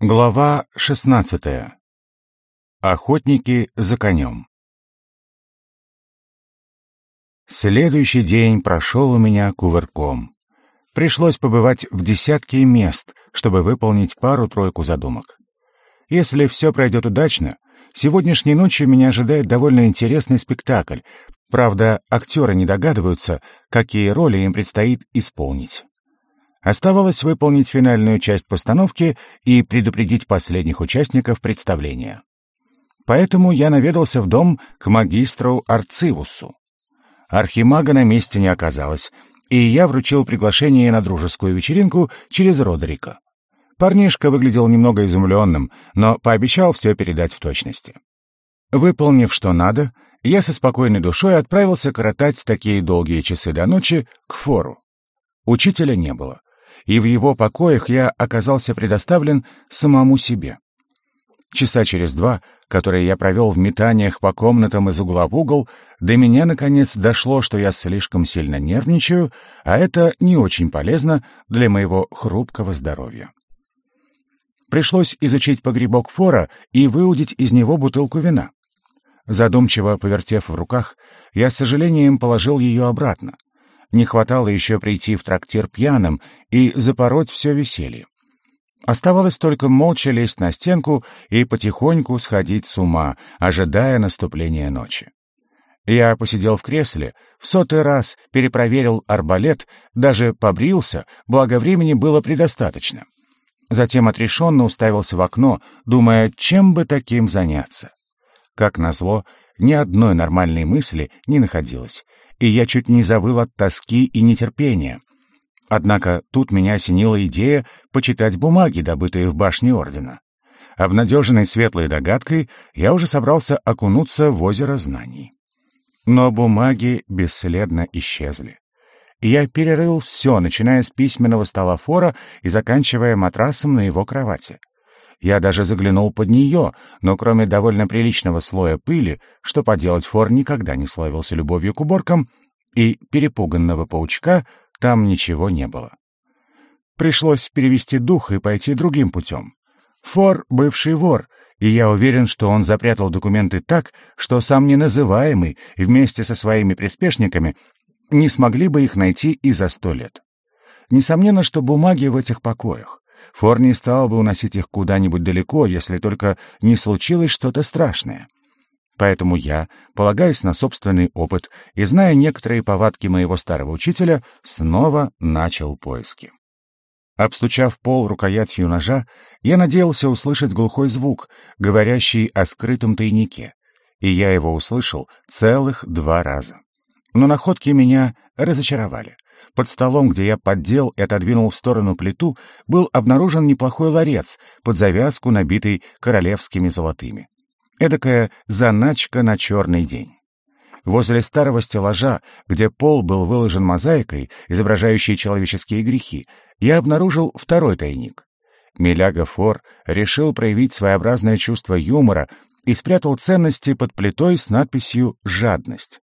Глава 16. Охотники за конем. Следующий день прошел у меня кувырком. Пришлось побывать в десятке мест, чтобы выполнить пару-тройку задумок. Если все пройдет удачно, сегодняшней ночью меня ожидает довольно интересный спектакль. Правда, актеры не догадываются, какие роли им предстоит исполнить. Оставалось выполнить финальную часть постановки и предупредить последних участников представления. Поэтому я наведался в дом к магистру Арцивусу. Архимага на месте не оказалось, и я вручил приглашение на дружескую вечеринку через Родерика. Парнишка выглядел немного изумленным, но пообещал все передать в точности. Выполнив что надо, я со спокойной душой отправился коротать такие долгие часы до ночи к фору. Учителя не было и в его покоях я оказался предоставлен самому себе. Часа через два, которые я провел в метаниях по комнатам из угла в угол, до меня, наконец, дошло, что я слишком сильно нервничаю, а это не очень полезно для моего хрупкого здоровья. Пришлось изучить погребок фора и выудить из него бутылку вина. Задумчиво повертев в руках, я с сожалением положил ее обратно — не хватало еще прийти в трактир пьяным и запороть все веселье. Оставалось только молча лезть на стенку и потихоньку сходить с ума, ожидая наступления ночи. Я посидел в кресле, в сотый раз перепроверил арбалет, даже побрился, благо времени было предостаточно. Затем отрешенно уставился в окно, думая, чем бы таким заняться. Как назло, ни одной нормальной мысли не находилось, и я чуть не завыл от тоски и нетерпения. Однако тут меня осенила идея почитать бумаги, добытые в башне Ордена. Обнадеженный светлой догадкой, я уже собрался окунуться в озеро знаний. Но бумаги бесследно исчезли. Я перерыл все, начиная с письменного стола Фора и заканчивая матрасом на его кровати. Я даже заглянул под нее, но кроме довольно приличного слоя пыли, что поделать Фор никогда не славился любовью к уборкам, и перепуганного паучка там ничего не было. Пришлось перевести дух и пойти другим путем. Фор — бывший вор, и я уверен, что он запрятал документы так, что сам неназываемый вместе со своими приспешниками не смогли бы их найти и за сто лет. Несомненно, что бумаги в этих покоях. Фор не стал бы уносить их куда-нибудь далеко, если только не случилось что-то страшное. Поэтому я, полагаясь на собственный опыт и зная некоторые повадки моего старого учителя, снова начал поиски. Обстучав пол рукоятью ножа, я надеялся услышать глухой звук, говорящий о скрытом тайнике, и я его услышал целых два раза. Но находки меня разочаровали. Под столом, где я поддел и отодвинул в сторону плиту, был обнаружен неплохой ларец, под завязку набитый королевскими золотыми. Эдакая заначка на черный день. Возле старого стеллажа, где пол был выложен мозаикой, изображающей человеческие грехи, я обнаружил второй тайник. Миляга Фор решил проявить своеобразное чувство юмора и спрятал ценности под плитой с надписью «Жадность».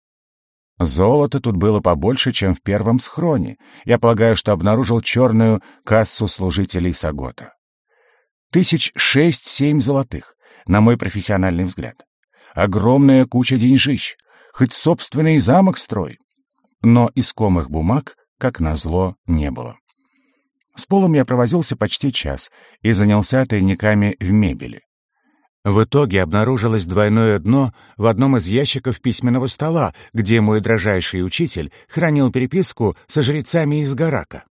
Золота тут было побольше, чем в первом схроне. Я полагаю, что обнаружил черную кассу служителей Сагота. Тысяч шесть-семь золотых, на мой профессиональный взгляд. Огромная куча деньжищ, хоть собственный замок строй. Но искомых бумаг, как назло, не было. С полом я провозился почти час и занялся тайниками в мебели. В итоге обнаружилось двойное дно в одном из ящиков письменного стола, где мой дрожайший учитель хранил переписку со жрецами из Гарака.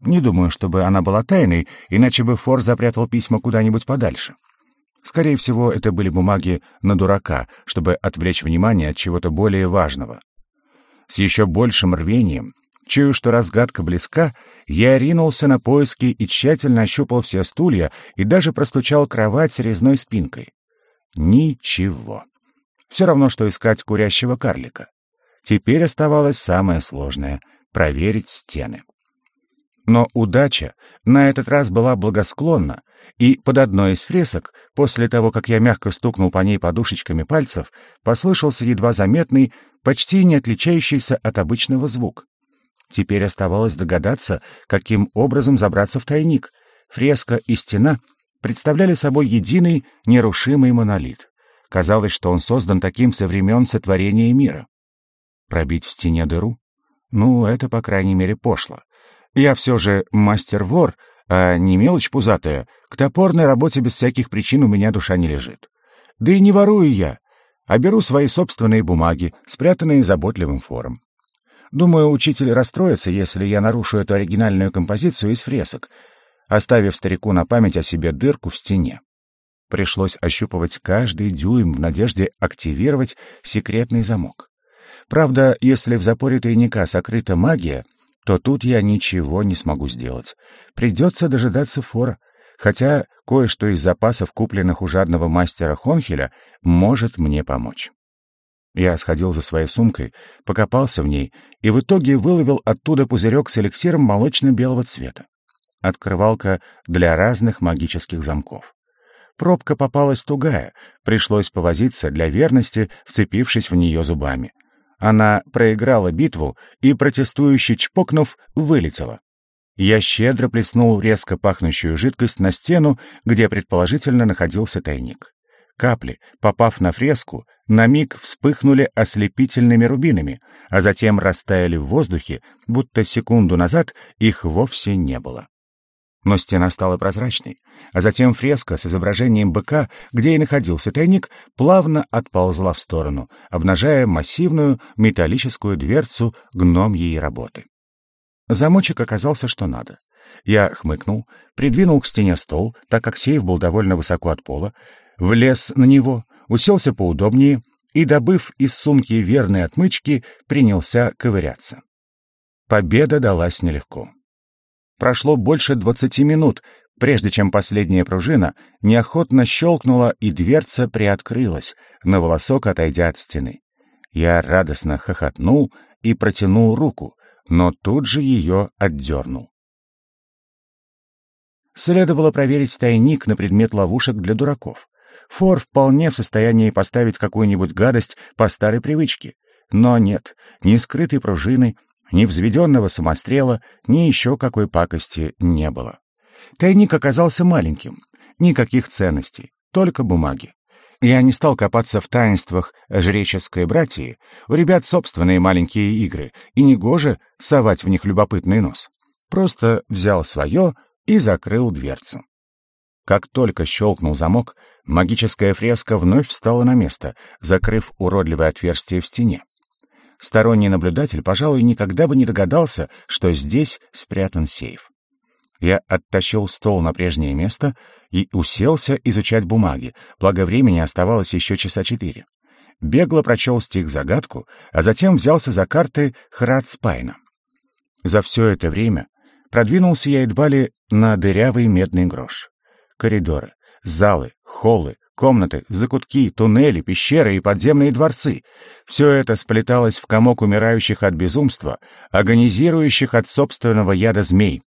Не думаю, чтобы она была тайной, иначе бы Фор запрятал письма куда-нибудь подальше. Скорее всего, это были бумаги на дурака, чтобы отвлечь внимание от чего-то более важного. С еще большим рвением Чую, что разгадка близка, я ринулся на поиски и тщательно ощупал все стулья и даже простучал кровать с резной спинкой. Ничего. Все равно, что искать курящего карлика. Теперь оставалось самое сложное — проверить стены. Но удача на этот раз была благосклонна, и под одной из фресок, после того, как я мягко стукнул по ней подушечками пальцев, послышался едва заметный, почти не отличающийся от обычного звук. Теперь оставалось догадаться, каким образом забраться в тайник. Фреска и стена представляли собой единый нерушимый монолит. Казалось, что он создан таким со времен сотворения мира. Пробить в стене дыру? Ну, это, по крайней мере, пошло. Я все же мастер-вор, а не мелочь пузатая. К топорной работе без всяких причин у меня душа не лежит. Да и не ворую я, а беру свои собственные бумаги, спрятанные заботливым фором. Думаю, учитель расстроится, если я нарушу эту оригинальную композицию из фресок, оставив старику на память о себе дырку в стене. Пришлось ощупывать каждый дюйм в надежде активировать секретный замок. Правда, если в запоре тайника сокрыта магия, то тут я ничего не смогу сделать. Придется дожидаться фора, хотя кое-что из запасов, купленных у жадного мастера Хонхеля, может мне помочь. Я сходил за своей сумкой, покопался в ней и в итоге выловил оттуда пузырек с эликсиром молочно-белого цвета. Открывалка для разных магических замков. Пробка попалась тугая, пришлось повозиться для верности, вцепившись в нее зубами. Она проиграла битву и, протестующе чпокнув, вылетела. Я щедро плеснул резко пахнущую жидкость на стену, где предположительно находился тайник. Капли, попав на фреску, на миг вспыхнули ослепительными рубинами, а затем растаяли в воздухе, будто секунду назад их вовсе не было. Но стена стала прозрачной, а затем фреска с изображением быка, где и находился тайник, плавно отползла в сторону, обнажая массивную металлическую дверцу гномьей работы. Замочек оказался что надо. Я хмыкнул, придвинул к стене стол, так как сейф был довольно высоко от пола, влез на него, уселся поудобнее и, добыв из сумки верные отмычки, принялся ковыряться. Победа далась нелегко. Прошло больше двадцати минут, прежде чем последняя пружина неохотно щелкнула и дверца приоткрылась, на волосок отойдя от стены. Я радостно хохотнул и протянул руку, но тут же ее отдернул. Следовало проверить тайник на предмет ловушек для дураков. Фор вполне в состоянии поставить какую-нибудь гадость по старой привычке. Но нет, ни скрытой пружины, ни взведенного самострела, ни еще какой пакости не было. Тайник оказался маленьким. Никаких ценностей, только бумаги. Я не стал копаться в таинствах жреческой братьи, у ребят собственные маленькие игры, и негоже совать в них любопытный нос. Просто взял свое и закрыл дверцу. Как только щелкнул замок, магическая фреска вновь встала на место, закрыв уродливое отверстие в стене. Сторонний наблюдатель, пожалуй, никогда бы не догадался, что здесь спрятан сейф. Я оттащил стол на прежнее место и уселся изучать бумаги, благо времени оставалось еще часа четыре. Бегло прочел стих-загадку, а затем взялся за карты Храдспайна. За все это время продвинулся я едва ли на дырявый медный грош. Коридоры, залы, холлы, Комнаты, закутки, туннели, пещеры и подземные дворцы — все это сплеталось в комок умирающих от безумства, агонизирующих от собственного яда змей.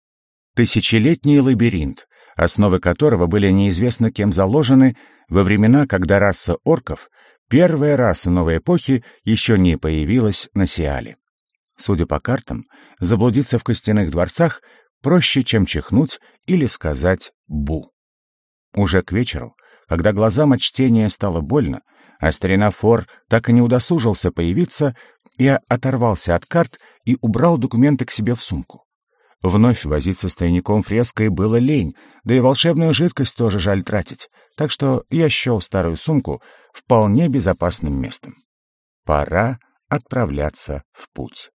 Тысячелетний лабиринт, основы которого были неизвестно кем заложены во времена, когда раса орков, первая раса новой эпохи, еще не появилась на Сиале. Судя по картам, заблудиться в костяных дворцах проще, чем чихнуть или сказать «бу». Уже к вечеру когда глазам от чтения стало больно, а старина Фор так и не удосужился появиться, я оторвался от карт и убрал документы к себе в сумку. Вновь возиться с тайником фреской было лень, да и волшебную жидкость тоже жаль тратить, так что я счел старую сумку вполне безопасным местом. Пора отправляться в путь.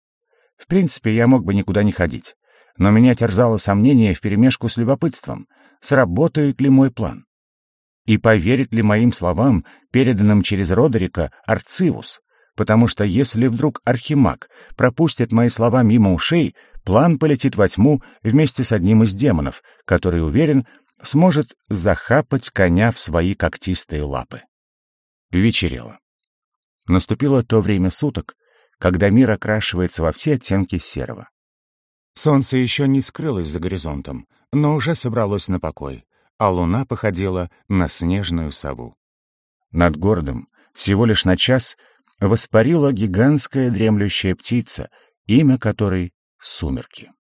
В принципе, я мог бы никуда не ходить, но меня терзало сомнение вперемешку с любопытством, сработает ли мой план. И поверит ли моим словам, переданным через Родерика, Арцивус? Потому что если вдруг Архимаг пропустит мои слова мимо ушей, план полетит во тьму вместе с одним из демонов, который, уверен, сможет захапать коня в свои когтистые лапы. Вечерело. Наступило то время суток, когда мир окрашивается во все оттенки серого. Солнце еще не скрылось за горизонтом, но уже собралось на покой, а луна походила на снежную сову. Над городом всего лишь на час воспарила гигантская дремлющая птица, имя которой — Сумерки.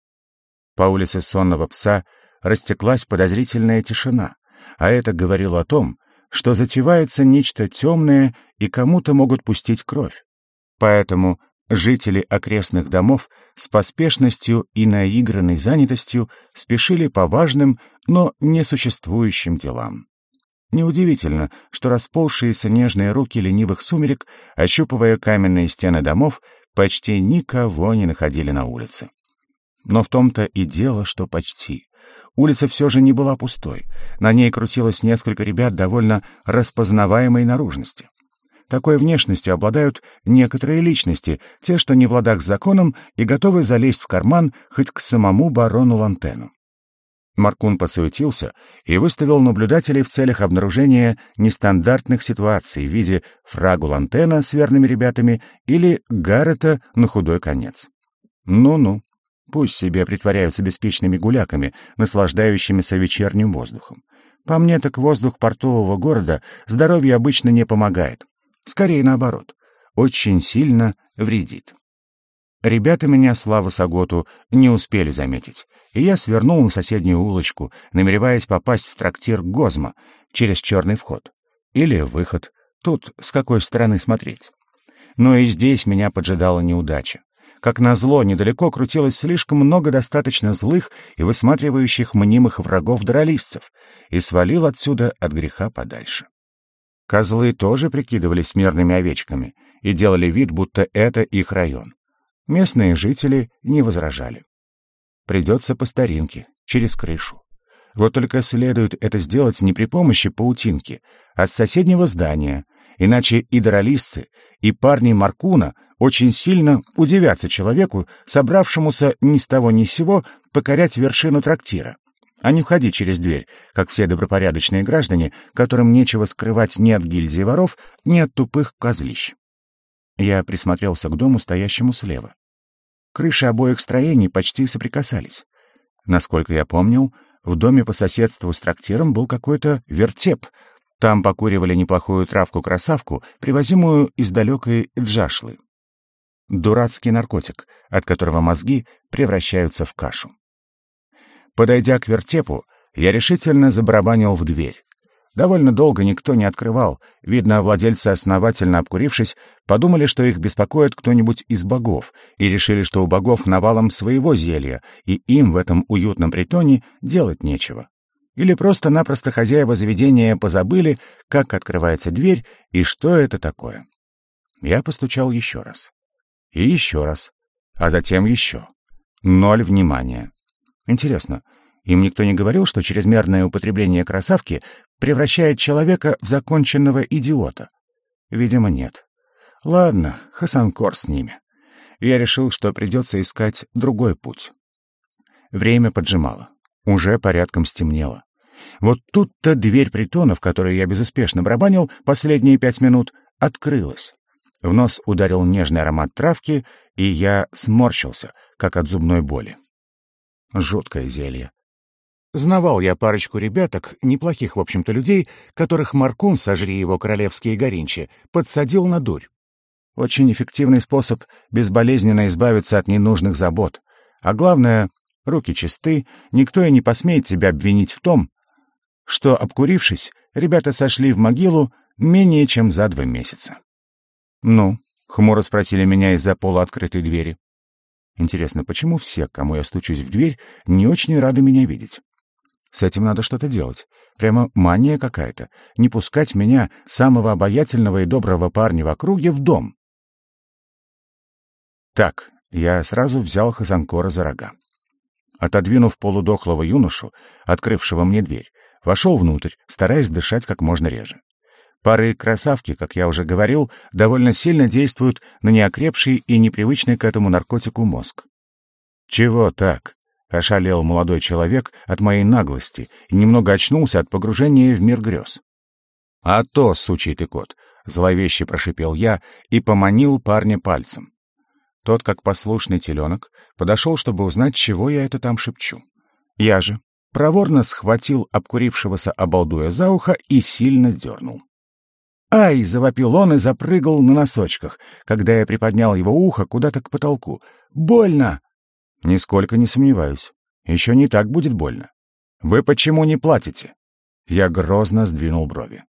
По улице сонного пса растеклась подозрительная тишина, а это говорило о том, что затевается нечто темное и кому-то могут пустить кровь. Поэтому жители окрестных домов с поспешностью и наигранной занятостью спешили по важным, но несуществующим делам. Неудивительно, что расползшиеся нежные руки ленивых сумерек, ощупывая каменные стены домов, почти никого не находили на улице. Но в том-то и дело, что почти. Улица все же не была пустой. На ней крутилось несколько ребят довольно распознаваемой наружности. Такой внешностью обладают некоторые личности, те, что не в ладах с законом и готовы залезть в карман хоть к самому барону Лантену. Маркун подсуетился и выставил наблюдателей в целях обнаружения нестандартных ситуаций в виде фрагу Лантена с верными ребятами или Гаррета на худой конец. Ну-ну, пусть себе притворяются беспечными гуляками, наслаждающимися вечерним воздухом. По мне так воздух портового города здоровью обычно не помогает. Скорее наоборот, очень сильно вредит. Ребята меня, слава Саготу, не успели заметить, и я свернул на соседнюю улочку, намереваясь попасть в трактир Гозма через черный вход. Или выход, тут с какой стороны смотреть. Но и здесь меня поджидала неудача. Как назло, недалеко крутилось слишком много достаточно злых и высматривающих мнимых врагов дролистцев, и свалил отсюда от греха подальше. Козлы тоже прикидывались мирными овечками и делали вид, будто это их район. Местные жители не возражали. Придется по старинке, через крышу. Вот только следует это сделать не при помощи паутинки, а с соседнего здания, иначе и дролистцы, и парни Маркуна очень сильно удивятся человеку, собравшемуся ни с того ни с сего покорять вершину трактира, а не входить через дверь, как все добропорядочные граждане, которым нечего скрывать ни от гильдии воров, ни от тупых козлищ. Я присмотрелся к дому, стоящему слева. Крыши обоих строений почти соприкасались. Насколько я помнил, в доме по соседству с трактиром был какой-то вертеп. Там покуривали неплохую травку-красавку, привозимую из далекой Джашлы. Дурацкий наркотик, от которого мозги превращаются в кашу. Подойдя к вертепу, я решительно забарабанил в дверь. Довольно долго никто не открывал. Видно, владельцы, основательно обкурившись, подумали, что их беспокоит кто-нибудь из богов, и решили, что у богов навалом своего зелья, и им в этом уютном притоне делать нечего. Или просто-напросто хозяева заведения позабыли, как открывается дверь и что это такое. Я постучал еще раз. И еще раз. А затем еще. Ноль внимания. Интересно, им никто не говорил, что чрезмерное употребление красавки превращает человека в законченного идиота? Видимо, нет. Ладно, Хасанкор с ними. Я решил, что придется искать другой путь. Время поджимало. Уже порядком стемнело. Вот тут-то дверь притона, в которой я безуспешно барабанил последние пять минут, открылась. В нос ударил нежный аромат травки, и я сморщился, как от зубной боли. Жуткое зелье. Знавал я парочку ребяток, неплохих, в общем-то, людей, которых Маркун, сожри его королевские горинчи, подсадил на дурь. Очень эффективный способ безболезненно избавиться от ненужных забот. А главное, руки чисты, никто и не посмеет тебя обвинить в том, что, обкурившись, ребята сошли в могилу менее чем за два месяца. «Ну?» — хмуро спросили меня из-за полуоткрытой двери. Интересно, почему все, кому я стучусь в дверь, не очень рады меня видеть? С этим надо что-то делать. Прямо мания какая-то. Не пускать меня, самого обаятельного и доброго парня в округе, в дом. Так, я сразу взял Хазанкора за рога. Отодвинув полудохлого юношу, открывшего мне дверь, вошел внутрь, стараясь дышать как можно реже. Пары красавки, как я уже говорил, довольно сильно действуют на неокрепший и непривычный к этому наркотику мозг. «Чего так?» Ошалел молодой человек от моей наглости и немного очнулся от погружения в мир грез. «А то, сучий ты кот!» — зловеще прошипел я и поманил парня пальцем. Тот, как послушный теленок, подошел, чтобы узнать, чего я это там шепчу. Я же проворно схватил обкурившегося обалдуя за ухо и сильно дернул. «Ай!» — завопил он и запрыгал на носочках, когда я приподнял его ухо куда-то к потолку. «Больно!» Нисколько не сомневаюсь. Еще не так будет больно. Вы почему не платите? Я грозно сдвинул брови.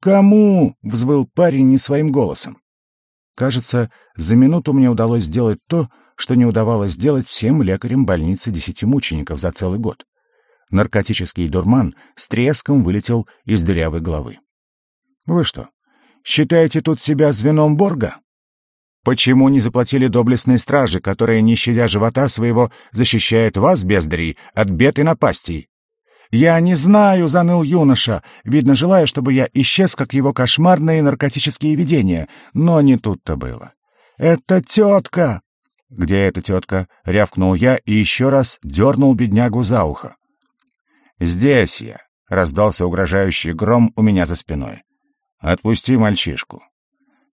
«Кому?» — взвыл парень не своим голосом. Кажется, за минуту мне удалось сделать то, что не удавалось сделать всем лекарям больницы десяти мучеников за целый год. Наркотический дурман с треском вылетел из дырявой головы. «Вы что, считаете тут себя звеном Борга?» Почему не заплатили доблестной стражи, которая, не щадя живота своего, защищает вас, бездарей, от бед и напастей? «Я не знаю», — заныл юноша, видно, желая, чтобы я исчез, как его кошмарные наркотические видения, но не тут-то было. «Это тетка!» «Где эта тетка?» — рявкнул я и еще раз дернул беднягу за ухо. «Здесь я», — раздался угрожающий гром у меня за спиной. «Отпусти мальчишку».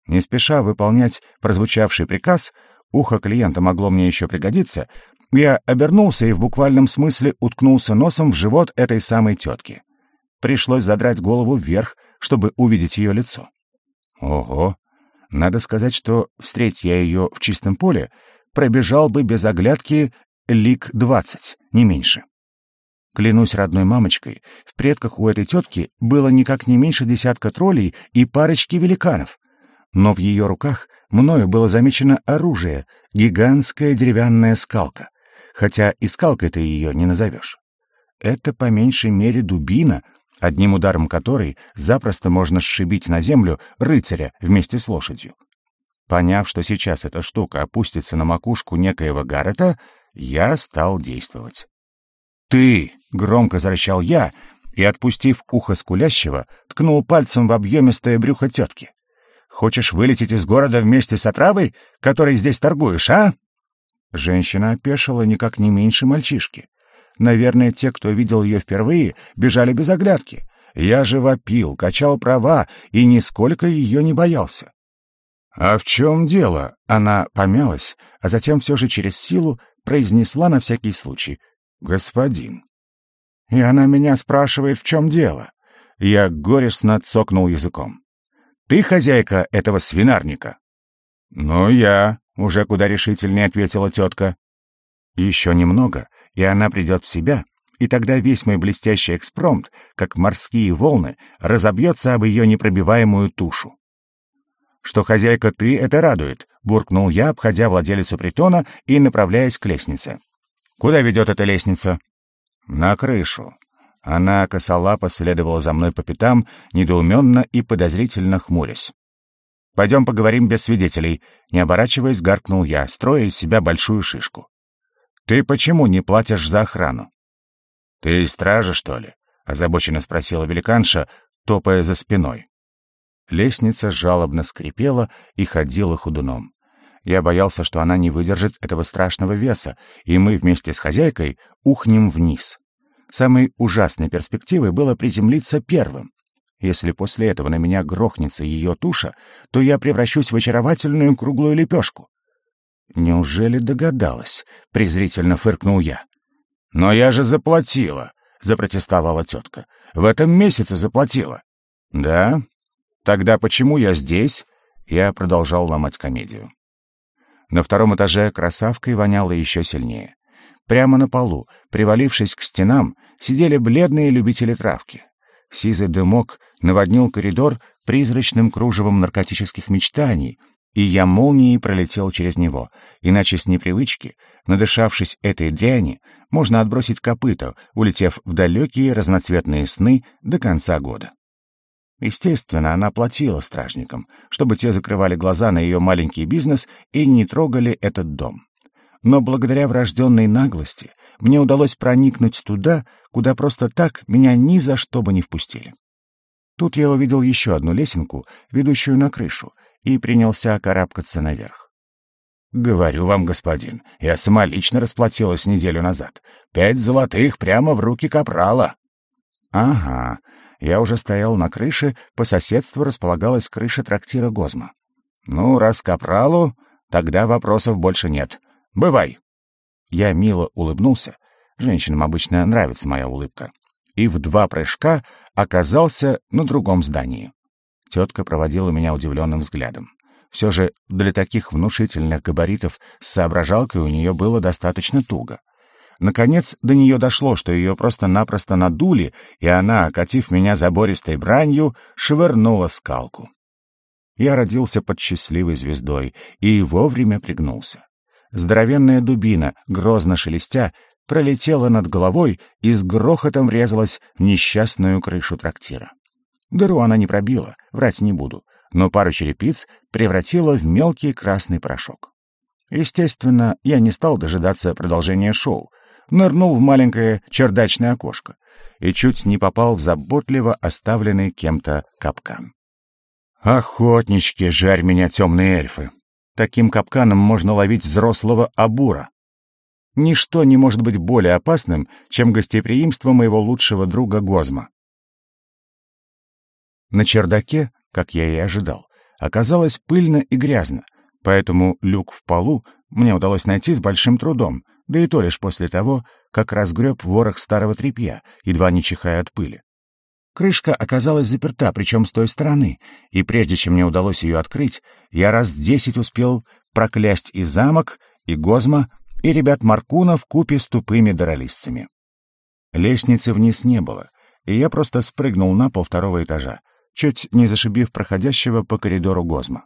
Не спеша выполнять прозвучавший приказ, ухо клиента могло мне еще пригодиться, я обернулся и в буквальном смысле уткнулся носом в живот этой самой тетки. Пришлось задрать голову вверх, чтобы увидеть ее лицо. Ого! Надо сказать, что, встреть я ее в чистом поле, пробежал бы без оглядки лик двадцать, не меньше. Клянусь родной мамочкой, в предках у этой тетки было никак не меньше десятка троллей и парочки великанов. Но в ее руках мною было замечено оружие, гигантская деревянная скалка, хотя и скалкой-то ее не назовешь. Это по меньшей мере дубина, одним ударом которой запросто можно сшибить на землю рыцаря вместе с лошадью. Поняв, что сейчас эта штука опустится на макушку некоего Гаррета, я стал действовать. «Ты!» — громко зарычал я и, отпустив ухо скулящего, ткнул пальцем в объемистое брюхо тетки. «Хочешь вылететь из города вместе с отравой, которой здесь торгуешь, а?» Женщина опешила никак не меньше мальчишки. Наверное, те, кто видел ее впервые, бежали без оглядки. Я же вопил, качал права и нисколько ее не боялся. «А в чем дело?» Она помялась, а затем все же через силу произнесла на всякий случай господин. И она меня спрашивает, в чем дело. Я горестно цокнул языком. Ты хозяйка этого свинарника? Ну, я, уже куда решительнее ответила тетка. Еще немного, и она придет в себя, и тогда весь мой блестящий экспромт, как морские волны, разобьется об ее непробиваемую тушу. «Что хозяйка ты, это радует», — буркнул я, обходя владелицу притона и направляясь к лестнице. Куда ведет эта лестница? На крышу. Она косолапо следовала за мной по пятам, недоуменно и подозрительно хмурясь. «Пойдем поговорим без свидетелей», — не оборачиваясь, гаркнул я, строя из себя большую шишку. «Ты почему не платишь за охрану?» «Ты стража, что ли?» — озабоченно спросила великанша, топая за спиной. Лестница жалобно скрипела и ходила ходуном. Я боялся, что она не выдержит этого страшного веса, и мы вместе с хозяйкой ухнем вниз. Самой ужасной перспективой было приземлиться первым. Если после этого на меня грохнется ее туша, то я превращусь в очаровательную круглую лепешку. «Неужели догадалась?» — презрительно фыркнул я. «Но я же заплатила!» — запротестовала тетка. «В этом месяце заплатила». «Да? Тогда почему я здесь?» Я продолжал ломать комедию. На втором этаже красавкой воняло еще сильнее. Прямо на полу, привалившись к стенам, сидели бледные любители травки. Сизый дымок наводнил коридор призрачным кружевом наркотических мечтаний, и я молнией пролетел через него, иначе с непривычки, надышавшись этой дряни, можно отбросить копыта, улетев в далекие разноцветные сны до конца года. Естественно, она платила стражникам, чтобы те закрывали глаза на ее маленький бизнес и не трогали этот дом. Но благодаря врожденной наглости мне удалось проникнуть туда, куда просто так меня ни за что бы не впустили. Тут я увидел еще одну лесенку, ведущую на крышу, и принялся карабкаться наверх. «Говорю вам, господин, я сама лично расплатилась неделю назад. Пять золотых прямо в руки капрала». «Ага, я уже стоял на крыше, по соседству располагалась крыша трактира Гозма. «Ну, раз капралу, тогда вопросов больше нет. Бывай!» Я мило улыбнулся. Женщинам обычно нравится моя улыбка. И в два прыжка оказался на другом здании. Тетка проводила меня удивленным взглядом. Все же для таких внушительных габаритов с соображалкой у нее было достаточно туго. Наконец до нее дошло, что ее просто-напросто надули, и она, окатив меня забористой бранью, швырнула скалку. Я родился под счастливой звездой и вовремя пригнулся. Здоровенная дубина, грозно шелестя, пролетела над головой и с грохотом врезалась в несчастную крышу трактира. Дыру она не пробила, врать не буду, но пару черепиц превратила в мелкий красный порошок. Естественно, я не стал дожидаться продолжения шоу, нырнул в маленькое чердачное окошко и чуть не попал в заботливо оставленный кем-то капкан. «Охотнички, жарь меня, темные эльфы! Таким капканом можно ловить взрослого абура. Ничто не может быть более опасным, чем гостеприимство моего лучшего друга Гозма. На чердаке, как я и ожидал, оказалось пыльно и грязно, поэтому люк в полу мне удалось найти с большим трудом, да и то лишь после того, как разгреб ворох старого тряпья, едва не чихая от пыли. Крышка оказалась заперта, причем с той стороны, и прежде чем мне удалось ее открыть, я раз десять успел проклясть и замок, и Гозма, и ребят Маркуна в купе с тупыми даролистцами. Лестницы вниз не было, и я просто спрыгнул на пол второго этажа, чуть не зашибив проходящего по коридору Гозма.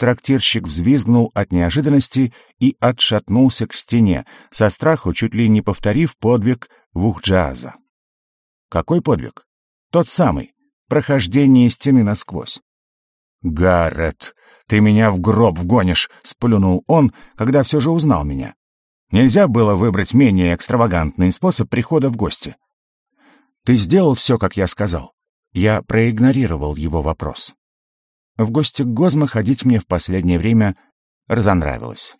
Трактирщик взвизгнул от неожиданности и отшатнулся к стене, со страху чуть ли не повторив подвиг Вухджаза. Какой подвиг? Тот самый. Прохождение стены насквозь. «Гаррет, ты меня в гроб вгонишь!» — сплюнул он, когда все же узнал меня. Нельзя было выбрать менее экстравагантный способ прихода в гости. «Ты сделал все, как я сказал?» Я проигнорировал его вопрос. В гости к Гозма ходить мне в последнее время разонравилось.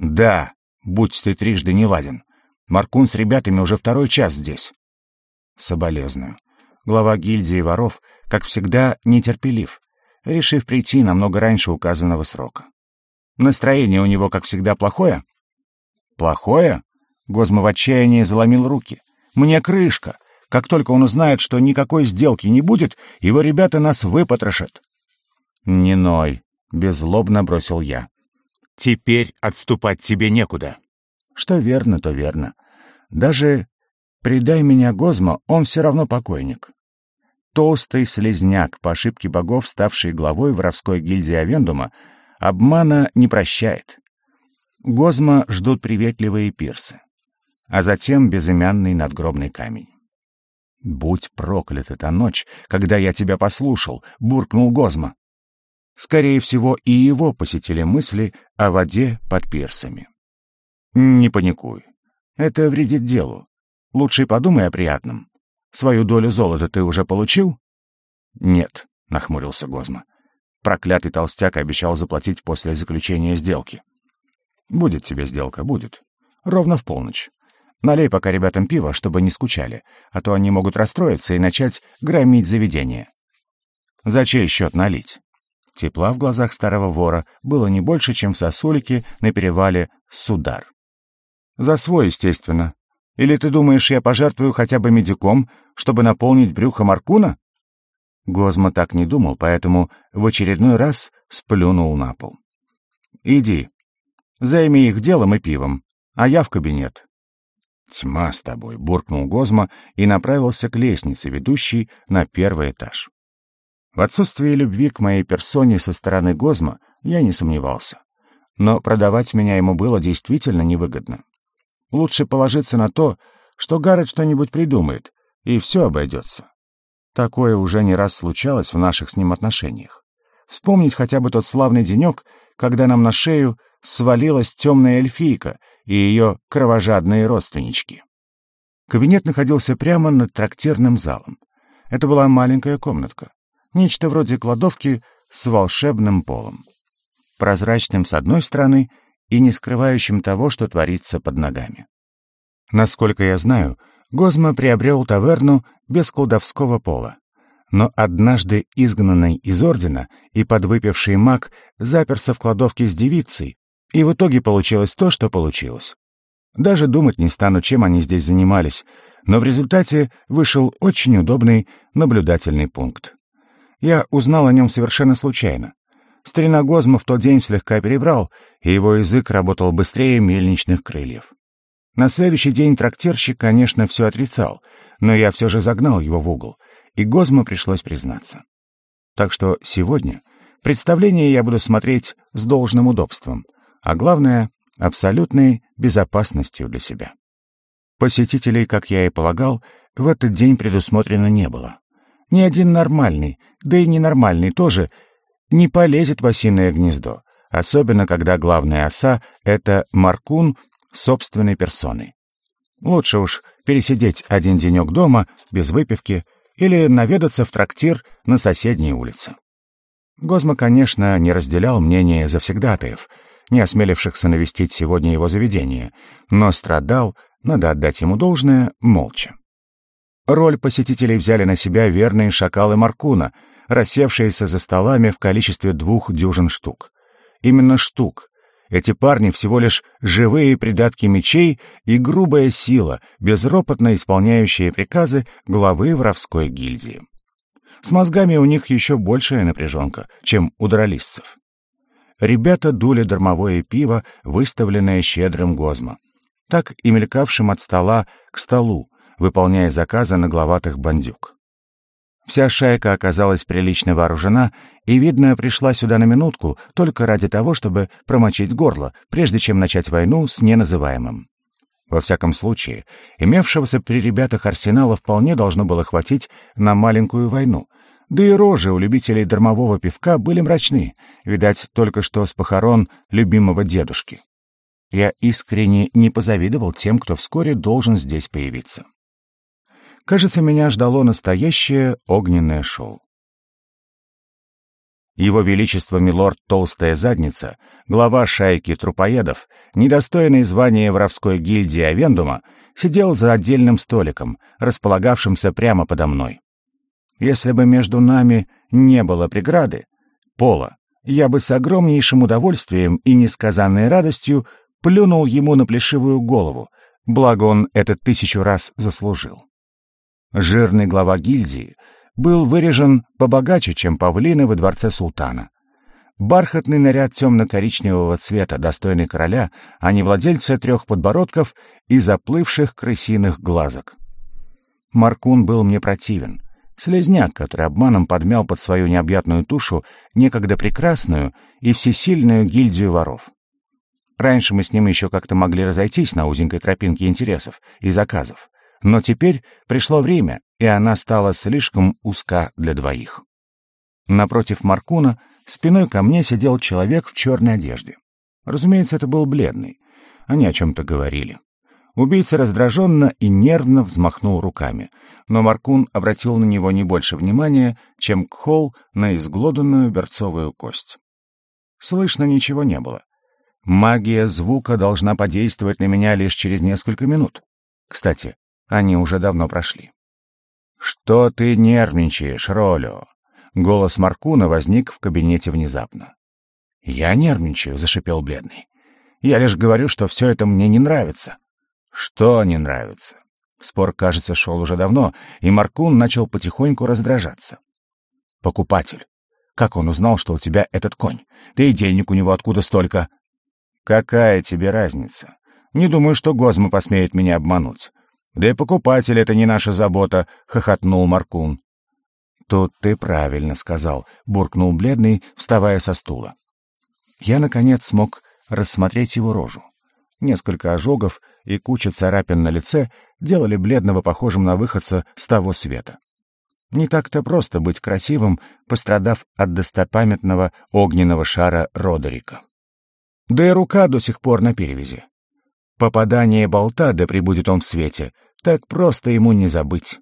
«Да, будь ты трижды не ладен. Маркун с ребятами уже второй час здесь». Соболезную. Глава гильдии воров, как всегда, нетерпелив, решив прийти намного раньше указанного срока. Настроение у него, как всегда, плохое? Плохое? Гозма в отчаянии заломил руки. Мне крышка. Как только он узнает, что никакой сделки не будет, его ребята нас выпотрошат. «Не ной», — беззлобно бросил я. «Теперь отступать тебе некуда». Что верно, то верно. Даже предай меня Гозма, он все равно покойник. Толстый слезняк, по ошибке богов, ставший главой воровской гильдии Авендума, обмана не прощает. Гозма ждут приветливые пирсы, а затем безымянный надгробный камень. «Будь проклята та ночь, когда я тебя послушал!» — буркнул Гозма. Скорее всего, и его посетили мысли о воде под пирсами. «Не паникуй. Это вредит делу. Лучше подумай о приятном. Свою долю золота ты уже получил?» «Нет», — нахмурился Гозма. Проклятый толстяк обещал заплатить после заключения сделки. «Будет тебе сделка, будет. Ровно в полночь. Налей пока ребятам пиво, чтобы не скучали, а то они могут расстроиться и начать громить заведение. За чей счет налить? Тепла в глазах старого вора было не больше, чем в сосулике на перевале Судар. За свой, естественно. Или ты думаешь, я пожертвую хотя бы медиком, чтобы наполнить брюхо Маркуна? Гозма так не думал, поэтому в очередной раз сплюнул на пол. «Иди, займи их делом и пивом, а я в кабинет. «Тьма с тобой», — буркнул Гозма и направился к лестнице, ведущей на первый этаж. В отсутствии любви к моей персоне со стороны Гозма я не сомневался. Но продавать меня ему было действительно невыгодно. Лучше положиться на то, что Гаррет что-нибудь придумает, и все обойдется. Такое уже не раз случалось в наших с ним отношениях. Вспомнить хотя бы тот славный денек, когда нам на шею свалилась темная эльфийка и ее кровожадные родственнички. Кабинет находился прямо над трактирным залом. Это была маленькая комнатка, нечто вроде кладовки с волшебным полом. Прозрачным с одной стороны и не скрывающим того, что творится под ногами. Насколько я знаю, Гозма приобрел таверну без колдовского пола. Но однажды изгнанный из ордена и подвыпивший маг заперся в кладовке с девицей, и в итоге получилось то, что получилось. Даже думать не стану, чем они здесь занимались, но в результате вышел очень удобный наблюдательный пункт. Я узнал о нем совершенно случайно. Старина в тот день слегка перебрал, и его язык работал быстрее мельничных крыльев. На следующий день трактирщик, конечно, все отрицал, но я все же загнал его в угол, и Гозма пришлось признаться. Так что сегодня представление я буду смотреть с должным удобством, а главное — абсолютной безопасностью для себя. Посетителей, как я и полагал, в этот день предусмотрено не было. Ни один нормальный, да и ненормальный тоже, не полезет в осиное гнездо, особенно когда главная оса — это Маркун собственной персоной. Лучше уж пересидеть один денек дома, без выпивки, или наведаться в трактир на соседней улице. Гозма, конечно, не разделял мнение завсегдатаев, не осмелившихся навестить сегодня его заведение, но страдал, надо отдать ему должное, молча. Роль посетителей взяли на себя верные шакалы Маркуна, рассевшиеся за столами в количестве двух дюжин штук. Именно штук. Эти парни всего лишь живые придатки мечей и грубая сила, безропотно исполняющие приказы главы воровской гильдии. С мозгами у них еще большая напряженка, чем у дролистцев. Ребята дули дармовое пиво, выставленное щедрым гозмо, так и мелькавшим от стола к столу, выполняя заказы нагловатых бандюк. Вся шайка оказалась прилично вооружена и, видно, пришла сюда на минутку только ради того, чтобы промочить горло, прежде чем начать войну с неназываемым. Во всяком случае, имевшегося при ребятах арсенала вполне должно было хватить на маленькую войну. Да и рожи у любителей дармового пивка были мрачны, видать, только что с похорон любимого дедушки. Я искренне не позавидовал тем, кто вскоре должен здесь появиться. Кажется, меня ждало настоящее огненное шоу. Его Величество Милорд Толстая Задница, глава шайки трупоедов, недостойный звания воровской гильдии Авендума, сидел за отдельным столиком, располагавшимся прямо подо мной. Если бы между нами не было преграды, пола, я бы с огромнейшим удовольствием и несказанной радостью плюнул ему на плешивую голову, благо он это тысячу раз заслужил. Жирный глава гильдии был вырежен побогаче, чем павлины во дворце султана. Бархатный наряд темно-коричневого цвета, достойный короля, а не владельца трех подбородков и заплывших крысиных глазок. Маркун был мне противен. Слезняк, который обманом подмял под свою необъятную тушу некогда прекрасную и всесильную гильдию воров. Раньше мы с ним еще как-то могли разойтись на узенькой тропинке интересов и заказов. Но теперь пришло время, и она стала слишком узка для двоих. Напротив Маркуна спиной ко мне сидел человек в черной одежде. Разумеется, это был бледный. Они о чем-то говорили. Убийца раздраженно и нервно взмахнул руками, но Маркун обратил на него не больше внимания, чем Кхол на изглоданную берцовую кость. Слышно ничего не было. Магия звука должна подействовать на меня лишь через несколько минут. Кстати, они уже давно прошли. «Что ты нервничаешь, Ролю?» Голос Маркуна возник в кабинете внезапно. «Я нервничаю», — зашипел бледный. «Я лишь говорю, что все это мне не нравится». «Что не нравится?» Спор, кажется, шел уже давно, и Маркун начал потихоньку раздражаться. «Покупатель. Как он узнал, что у тебя этот конь? Да и денег у него откуда столько?» «Какая тебе разница? Не думаю, что Гозма посмеет меня обмануть. Да и покупатель — это не наша забота, — хохотнул Маркун. Тут ты правильно сказал, — буркнул бледный, вставая со стула. Я, наконец, смог рассмотреть его рожу. Несколько ожогов и куча царапин на лице делали бледного похожим на выходца с того света. Не так-то просто быть красивым, пострадав от достопамятного огненного шара Родерика. Да и рука до сих пор на перевязи. Попадание болта, да прибудет он в свете, так просто ему не забыть.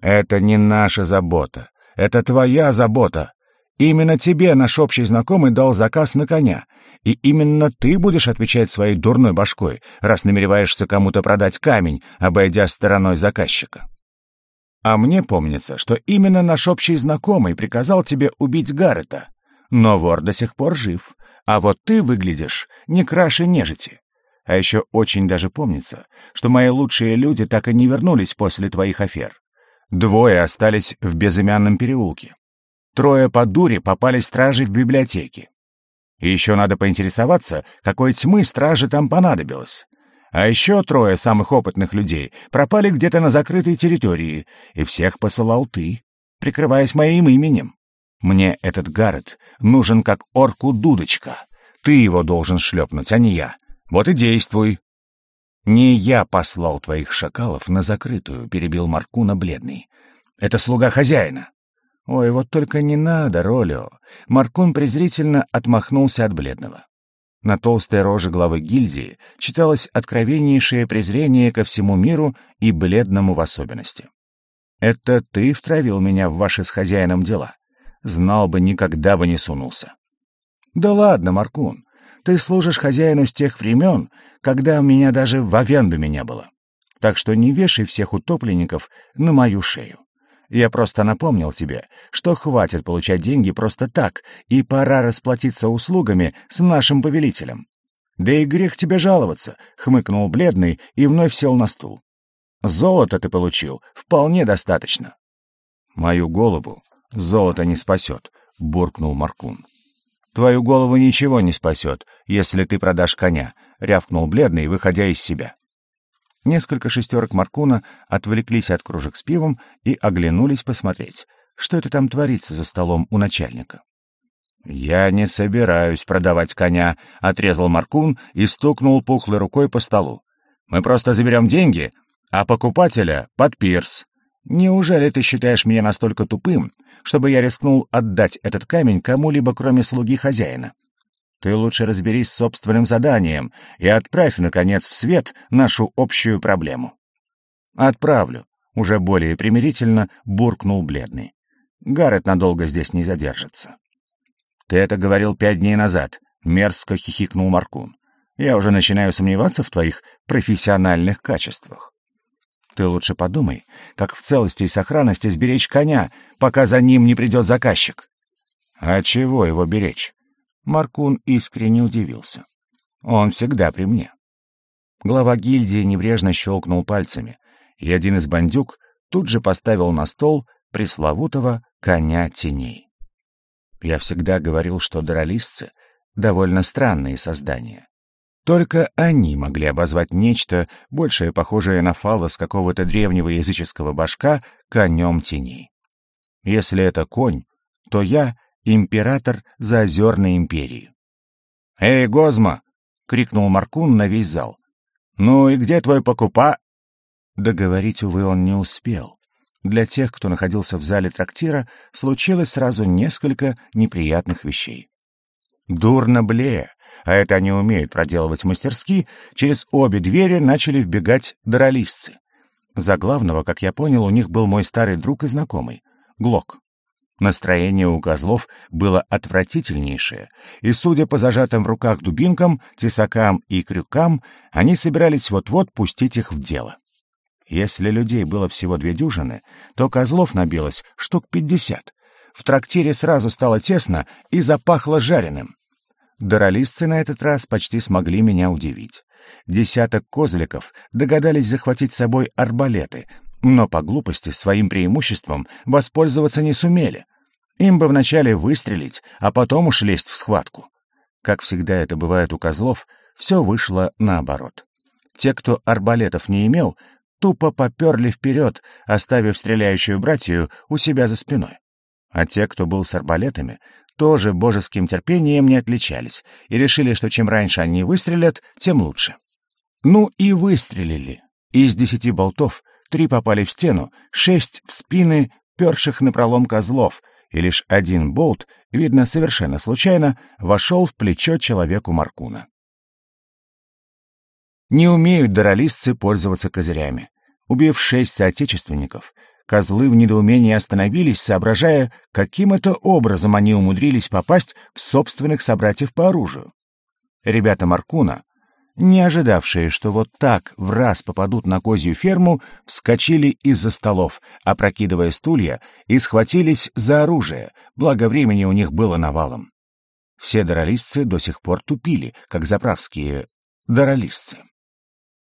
Это не наша забота, это твоя забота. Именно тебе наш общий знакомый дал заказ на коня, и именно ты будешь отвечать своей дурной башкой, раз намереваешься кому-то продать камень, обойдя стороной заказчика. А мне помнится, что именно наш общий знакомый приказал тебе убить Гаррета. Но вор до сих пор жив, а вот ты выглядишь не краше нежити. А еще очень даже помнится, что мои лучшие люди так и не вернулись после твоих афер. Двое остались в безымянном переулке. Трое по дуре попали стражи в библиотеке. И еще надо поинтересоваться, какой тьмы страже там понадобилось. А еще трое самых опытных людей пропали где-то на закрытой территории, и всех посылал ты, прикрываясь моим именем. Мне этот Гаррет нужен как орку дудочка. Ты его должен шлепнуть, а не я. Вот и действуй. Не я послал твоих шакалов на закрытую, перебил Маркуна бледный. Это слуга хозяина. Ой, вот только не надо, Ролио. Маркун презрительно отмахнулся от бледного. На толстой роже главы гильдии читалось откровеннейшее презрение ко всему миру и бледному в особенности. «Это ты втравил меня в ваши с хозяином дела. Знал бы, никогда бы не сунулся». «Да ладно, Маркун, ты служишь хозяину с тех времен, когда меня даже в Авендуме не было. Так что не вешай всех утопленников на мою шею. Я просто напомнил тебе, что хватит получать деньги просто так, и пора расплатиться услугами с нашим повелителем. Да и грех тебе жаловаться, хмыкнул бледный и вновь сел на стул. Золото ты получил, вполне достаточно. Мою голову золото не спасет, буркнул Маркун. Твою голову ничего не спасет, если ты продашь коня, рявкнул бледный, выходя из себя. Несколько шестерок Маркуна отвлеклись от кружек с пивом и оглянулись посмотреть, что это там творится за столом у начальника. «Я не собираюсь продавать коня», — отрезал Маркун и стукнул пухлой рукой по столу. «Мы просто заберем деньги, а покупателя — под пирс. Неужели ты считаешь меня настолько тупым, чтобы я рискнул отдать этот камень кому-либо, кроме слуги хозяина? Ты лучше разберись с собственным заданием и отправь, наконец, в свет нашу общую проблему. Отправлю, уже более примирительно буркнул бледный. Гаррет надолго здесь не задержится. Ты это говорил пять дней назад, мерзко хихикнул Маркун. Я уже начинаю сомневаться в твоих профессиональных качествах. Ты лучше подумай, как в целости и сохранности сберечь коня, пока за ним не придет заказчик. А чего его беречь? Маркун искренне удивился. «Он всегда при мне». Глава гильдии небрежно щелкнул пальцами, и один из бандюк тут же поставил на стол пресловутого коня теней. Я всегда говорил, что дролистцы — довольно странные создания. Только они могли обозвать нечто, большее похожее на фалос какого-то древнего языческого башка, конем теней. Если это конь, то я император Заозерной империи. «Эй, Гозма!» — крикнул Маркун на весь зал. «Ну и где твой покупа...» Договорить, увы, он не успел. Для тех, кто находился в зале трактира, случилось сразу несколько неприятных вещей. Дурно блея, а это они умеют проделывать мастерски, через обе двери начали вбегать дролистцы. За главного, как я понял, у них был мой старый друг и знакомый — Глок. Настроение у козлов было отвратительнейшее, и, судя по зажатым в руках дубинкам, тесакам и крюкам, они собирались вот-вот пустить их в дело. Если людей было всего две дюжины, то козлов набилось штук пятьдесят. В трактире сразу стало тесно и запахло жареным. Доролистцы на этот раз почти смогли меня удивить. Десяток козликов догадались захватить с собой арбалеты, но по глупости своим преимуществом воспользоваться не сумели. Им бы вначале выстрелить, а потом уж лезть в схватку. Как всегда это бывает у козлов, все вышло наоборот. Те, кто арбалетов не имел, тупо поперли вперед, оставив стреляющую братью у себя за спиной. А те, кто был с арбалетами, тоже божеским терпением не отличались и решили, что чем раньше они выстрелят, тем лучше. Ну и выстрелили. Из десяти болтов Три попали в стену, шесть — в спины перших напролом козлов, и лишь один болт, видно совершенно случайно, вошел в плечо человеку Маркуна. Не умеют доролистцы пользоваться козырями. Убив шесть соотечественников, козлы в недоумении остановились, соображая, каким это образом они умудрились попасть в собственных собратьев по оружию. Ребята Маркуна, не ожидавшие, что вот так в раз попадут на козью ферму, вскочили из-за столов, опрокидывая стулья, и схватились за оружие, благо времени у них было навалом. Все доролистцы до сих пор тупили, как заправские доролистцы.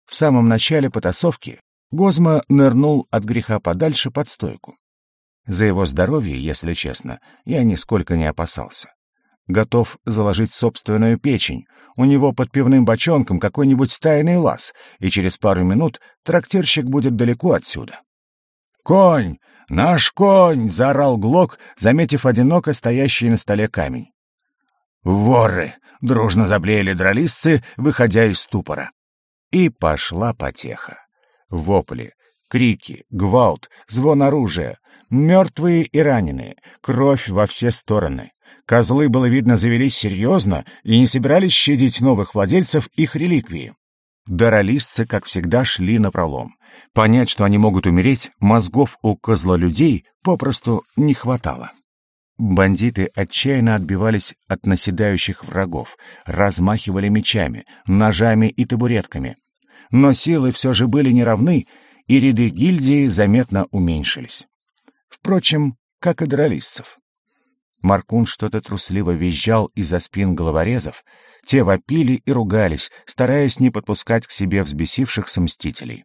В самом начале потасовки Гозма нырнул от греха подальше под стойку. За его здоровье, если честно, я нисколько не опасался. готов заложить собственную печень. У него под пивным бочонком какой-нибудь тайный лаз, и через пару минут трактирщик будет далеко отсюда. «Конь! Наш конь!» — заорал Глок, заметив одиноко стоящий на столе камень. «Воры!» — дружно заблеяли дролисцы, выходя из ступора. И пошла потеха. Вопли, крики, гвалт, звон оружия, мертвые и раненые, кровь во все стороны. Козлы, было видно, завелись серьезно и не собирались щадить новых владельцев их реликвии. Даролистцы, как всегда, шли напролом. Понять, что они могут умереть, мозгов у козлолюдей попросту не хватало. Бандиты отчаянно отбивались от наседающих врагов, размахивали мечами, ножами и табуретками. Но силы все же были неравны, и ряды гильдии заметно уменьшились. Впрочем, как и дролистцев. Маркун что-то трусливо визжал из-за спин головорезов, те вопили и ругались, стараясь не подпускать к себе взбесившихся мстителей.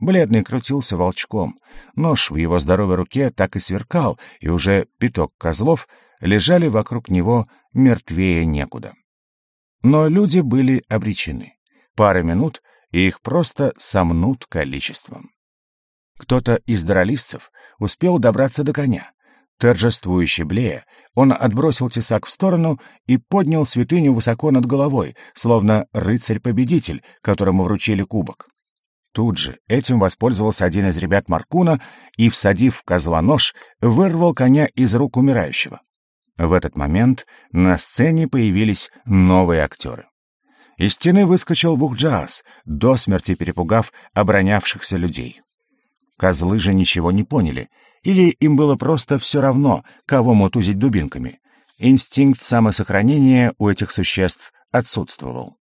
Бледный крутился волчком. Нож в его здоровой руке так и сверкал, и уже пяток козлов лежали вокруг него мертвее некуда. Но люди были обречены. Пара минут, и их просто сомнут количеством. Кто-то из дролистцев успел добраться до коня. Торжествующе блея, он отбросил тесак в сторону и поднял святыню высоко над головой, словно рыцарь-победитель, которому вручили кубок. Тут же этим воспользовался один из ребят Маркуна и, всадив в козла нож, вырвал коня из рук умирающего. В этот момент на сцене появились новые актеры. Из стены выскочил Вухджаас, до смерти перепугав оборонявшихся людей. Козлы же ничего не поняли, или им было просто все равно, кого мутузить дубинками. Инстинкт самосохранения у этих существ отсутствовал.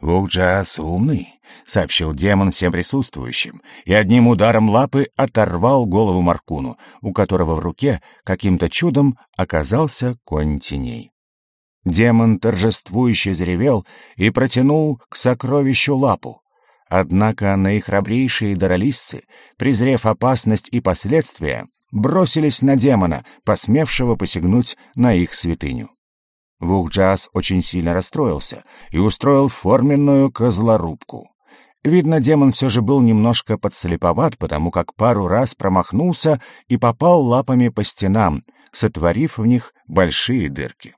«Вухджаас умный», — сообщил демон всем присутствующим, и одним ударом лапы оторвал голову Маркуну, у которого в руке каким-то чудом оказался конь теней. Демон торжествующе заревел и протянул к сокровищу лапу. Однако наихрабрейшие даролистцы, презрев опасность и последствия, бросились на демона, посмевшего посягнуть на их святыню. Вухджаз очень сильно расстроился и устроил форменную козлорубку. Видно, демон все же был немножко подслеповат, потому как пару раз промахнулся и попал лапами по стенам, сотворив в них большие дырки.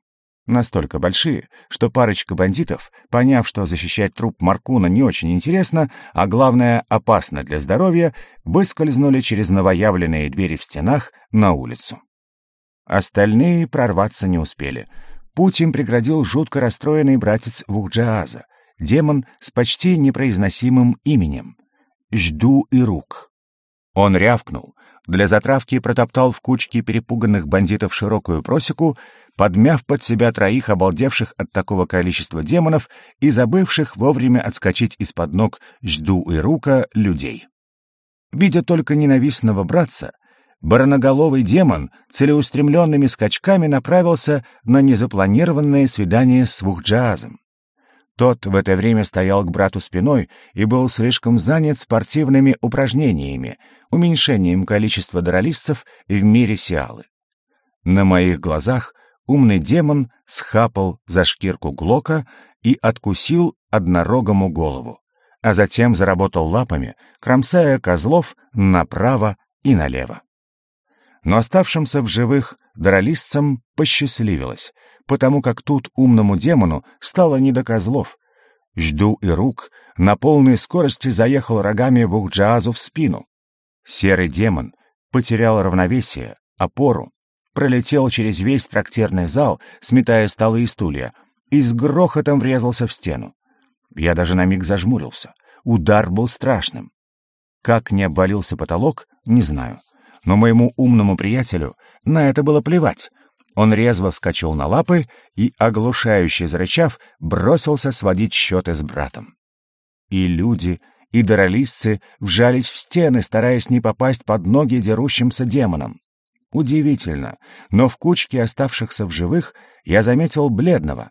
Настолько большие, что парочка бандитов, поняв, что защищать труп Маркуна не очень интересно, а главное опасно для здоровья, выскользнули через новоявленные двери в стенах на улицу. Остальные прорваться не успели — Путь им преградил жутко расстроенный братец Вухджааза, демон с почти непроизносимым именем — Жду и рук. Он рявкнул, для затравки протоптал в кучке перепуганных бандитов широкую просеку, подмяв под себя троих обалдевших от такого количества демонов и забывших вовремя отскочить из-под ног Жду и Рука людей. Видя только ненавистного братца, Бароноголовый демон целеустремленными скачками направился на незапланированное свидание с Вухджаазом. Тот в это время стоял к брату спиной и был слишком занят спортивными упражнениями, уменьшением количества дролистцев в мире Сиалы. На моих глазах умный демон схапал за шкирку Глока и откусил однорогому голову, а затем заработал лапами, кромсая козлов направо и налево. Но оставшимся в живых дролистцам посчастливилось, потому как тут умному демону стало не до козлов. Жду и рук на полной скорости заехал рогами Вухджаазу в спину. Серый демон потерял равновесие, опору, пролетел через весь трактирный зал, сметая столы и стулья, и с грохотом врезался в стену. Я даже на миг зажмурился. Удар был страшным. Как не обвалился потолок, не знаю но моему умному приятелю на это было плевать. Он резво вскочил на лапы и, оглушающе зарычав, бросился сводить счеты с братом. И люди, и даролистцы вжались в стены, стараясь не попасть под ноги дерущимся демонам. Удивительно, но в кучке оставшихся в живых я заметил бледного.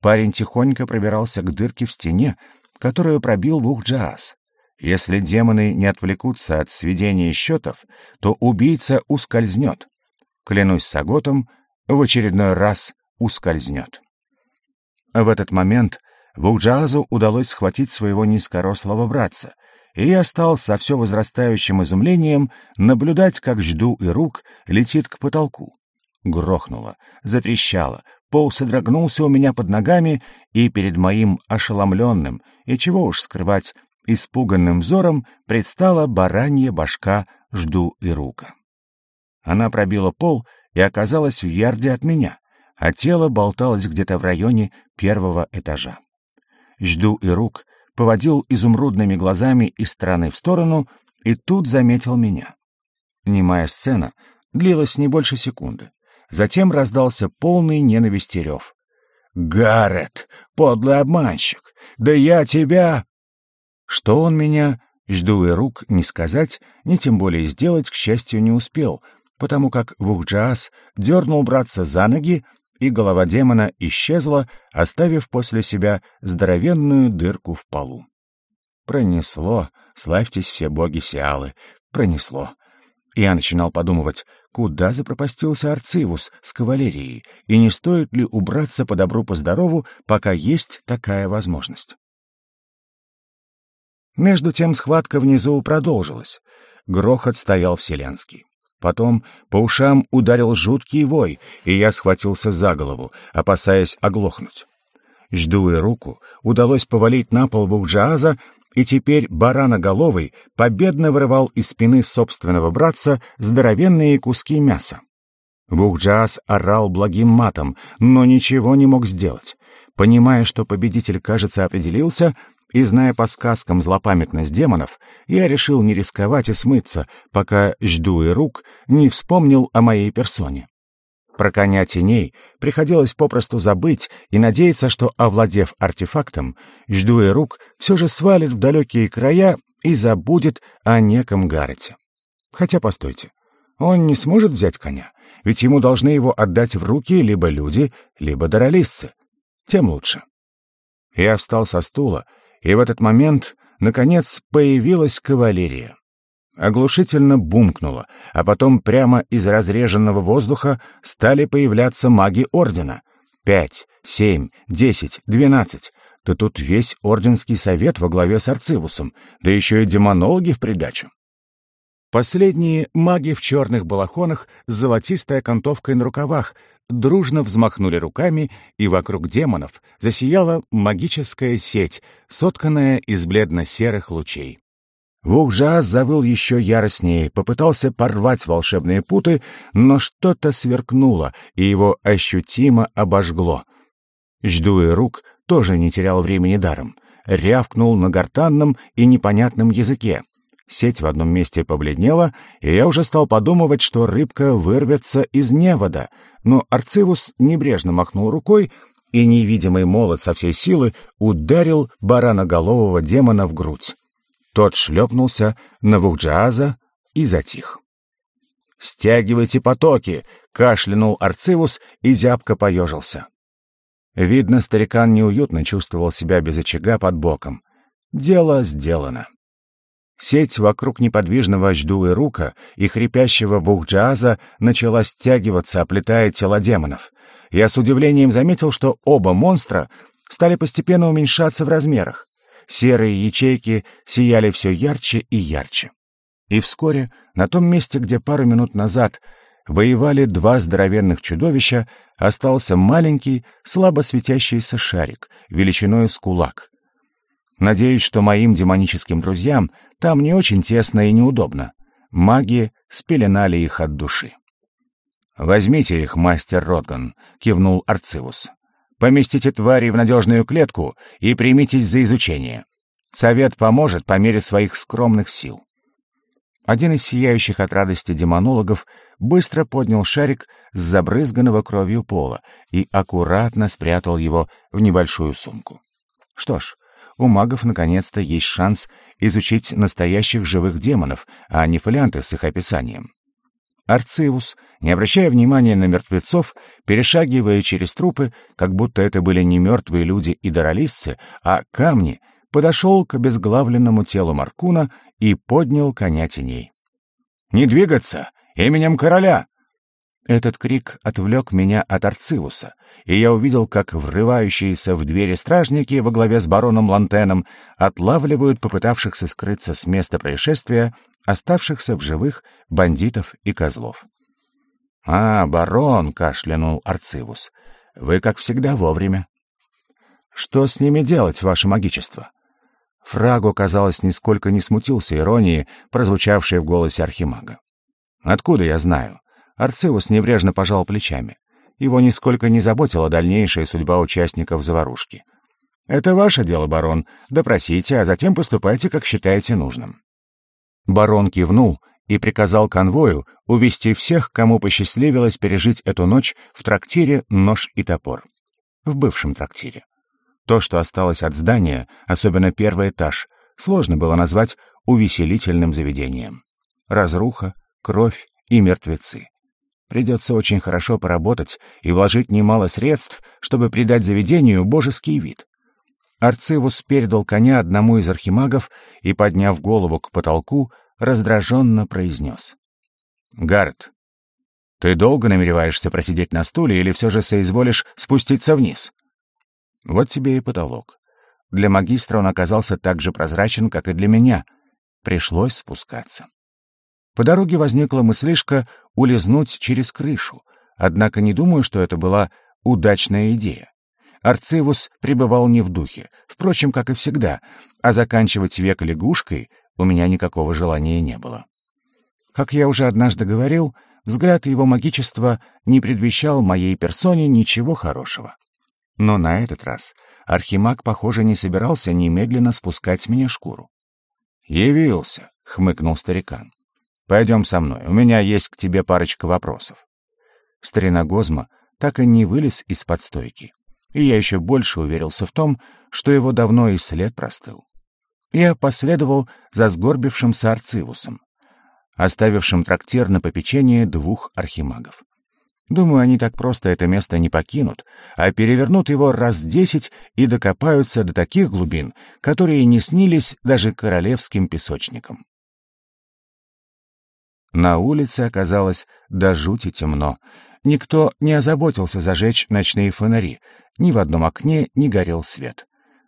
Парень тихонько пробирался к дырке в стене, которую пробил Вухджаас. Если демоны не отвлекутся от сведения счетов, то убийца ускользнет. Клянусь Саготом, в очередной раз ускользнет. В этот момент Вуджазу удалось схватить своего низкорослого братца, и я стал со все возрастающим изумлением наблюдать, как жду и рук летит к потолку. Грохнуло, затрещало, пол содрогнулся у меня под ногами, и перед моим ошеломленным, и чего уж скрывать, испуганным взором предстала баранья башка жду и рука. Она пробила пол и оказалась в ярде от меня, а тело болталось где-то в районе первого этажа. Жду и рук поводил изумрудными глазами из стороны в сторону и тут заметил меня. Немая сцена длилась не больше секунды. Затем раздался полный ненависти рев. «Гаррет, подлый обманщик! Да я тебя...» Что он меня, жду и рук, не сказать, ни тем более сделать, к счастью, не успел, потому как Вухджаас дернул братца за ноги, и голова демона исчезла, оставив после себя здоровенную дырку в полу. Пронесло, славьтесь все боги Сиалы, пронесло. Я начинал подумывать, куда запропастился Арцивус с кавалерией, и не стоит ли убраться по добру по здорову, пока есть такая возможность. Между тем схватка внизу продолжилась. Грохот стоял вселенский. Потом по ушам ударил жуткий вой, и я схватился за голову, опасаясь оглохнуть. Жду и руку удалось повалить на пол Вухджааза, и теперь бараноголовый победно вырывал из спины собственного братца здоровенные куски мяса. Вухджаас орал благим матом, но ничего не мог сделать. Понимая, что победитель, кажется, определился, и, зная по сказкам злопамятность демонов, я решил не рисковать и смыться, пока жду и рук не вспомнил о моей персоне. Про коня теней приходилось попросту забыть и надеяться, что, овладев артефактом, жду и рук все же свалит в далекие края и забудет о неком Гаррете. Хотя, постойте, он не сможет взять коня, ведь ему должны его отдать в руки либо люди, либо даролисцы. Тем лучше. Я встал со стула и в этот момент, наконец, появилась кавалерия. Оглушительно бумкнуло, а потом прямо из разреженного воздуха стали появляться маги Ордена. Пять, семь, десять, двенадцать. Да тут весь Орденский совет во главе с Арцивусом, да еще и демонологи в придачу. Последние маги в черных балахонах с золотистой окантовкой на рукавах дружно взмахнули руками, и вокруг демонов засияла магическая сеть, сотканная из бледно-серых лучей. Вухжа завыл еще яростнее, попытался порвать волшебные путы, но что-то сверкнуло, и его ощутимо обожгло. Жду и рук тоже не терял времени даром. Рявкнул на гортанном и непонятном языке. Сеть в одном месте побледнела, и я уже стал подумывать, что рыбка вырвется из невода, но Арцивус небрежно махнул рукой, и невидимый молот со всей силы ударил бараноголового демона в грудь. Тот шлепнулся на Вухджааза и затих. «Стягивайте потоки!» — кашлянул Арцивус и зябко поежился. Видно, старикан неуютно чувствовал себя без очага под боком. Дело сделано. Сеть вокруг неподвижного жду и рука и хрипящего вухджаза начала стягиваться, оплетая тела демонов. Я с удивлением заметил, что оба монстра стали постепенно уменьшаться в размерах. Серые ячейки сияли все ярче и ярче. И вскоре на том месте, где пару минут назад воевали два здоровенных чудовища, остался маленький, слабо светящийся шарик, величиной с кулак. Надеюсь, что моим демоническим друзьям там не очень тесно и неудобно. Маги спеленали их от души. «Возьмите их, мастер Ротган», — кивнул Арцивус. «Поместите твари в надежную клетку и примитесь за изучение. Совет поможет по мере своих скромных сил». Один из сияющих от радости демонологов быстро поднял шарик с забрызганного кровью пола и аккуратно спрятал его в небольшую сумку. Что ж, у магов наконец-то есть шанс изучить настоящих живых демонов, а не фолианты с их описанием. Арцивус, не обращая внимания на мертвецов, перешагивая через трупы, как будто это были не мертвые люди и даролистцы, а камни, подошел к обезглавленному телу Маркуна и поднял коня теней. «Не двигаться! Именем короля!» Этот крик отвлек меня от Арцивуса, и я увидел, как врывающиеся в двери стражники во главе с бароном Лантеном отлавливают попытавшихся скрыться с места происшествия оставшихся в живых бандитов и козлов. «А, барон!» — кашлянул Арцивус. «Вы, как всегда, вовремя». «Что с ними делать, ваше магичество?» Фраго, казалось, нисколько не смутился иронии, прозвучавшей в голосе архимага. «Откуда я знаю?» Арцивус небрежно пожал плечами. Его нисколько не заботила дальнейшая судьба участников заварушки. «Это ваше дело, барон. Допросите, а затем поступайте, как считаете нужным». Барон кивнул и приказал конвою увести всех, кому посчастливилось пережить эту ночь в трактире «Нож и топор». В бывшем трактире. То, что осталось от здания, особенно первый этаж, сложно было назвать увеселительным заведением. Разруха, кровь и мертвецы. Придется очень хорошо поработать и вложить немало средств, чтобы придать заведению божеский вид. Арцивус передал коня одному из архимагов и, подняв голову к потолку, раздраженно произнес. «Гаррет, ты долго намереваешься просидеть на стуле или все же соизволишь спуститься вниз?» Вот тебе и потолок. Для магистра он оказался так же прозрачен, как и для меня. Пришлось спускаться. По дороге возникла мыслишка улизнуть через крышу, однако не думаю, что это была удачная идея. Арцивус пребывал не в духе, впрочем, как и всегда, а заканчивать век лягушкой у меня никакого желания не было. Как я уже однажды говорил, взгляд его магичества не предвещал моей персоне ничего хорошего. Но на этот раз архимаг, похоже, не собирался немедленно спускать с меня шкуру. «Явился», — хмыкнул старикан. Пойдем со мной, у меня есть к тебе парочка вопросов. Старина Гозма так и не вылез из-под стойки, и я еще больше уверился в том, что его давно и след простыл. Я последовал за сгорбившимся Арцивусом, оставившим трактир на попечение двух архимагов. Думаю, они так просто это место не покинут, а перевернут его раз десять и докопаются до таких глубин, которые не снились даже королевским песочникам. На улице оказалось до жути темно. Никто не озаботился зажечь ночные фонари. Ни в одном окне не горел свет.